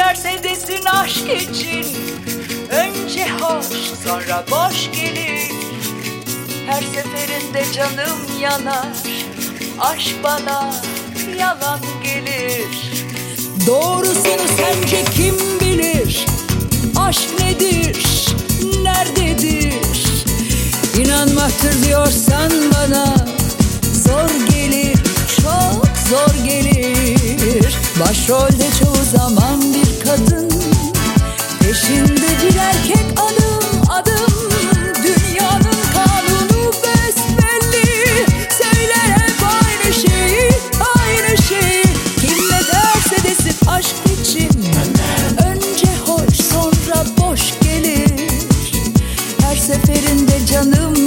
derse desin aşk için. Önce hoş sonra boş gelir. Her seferinde canım yanar. Aşk bana yalan gelir. Doğrusunu sence kim bilir? Aşk nedir? Nerededir? İnanmaktır diyorsan bana. Zor gelir çok zor gelir. Başrolde çoğu zaman canım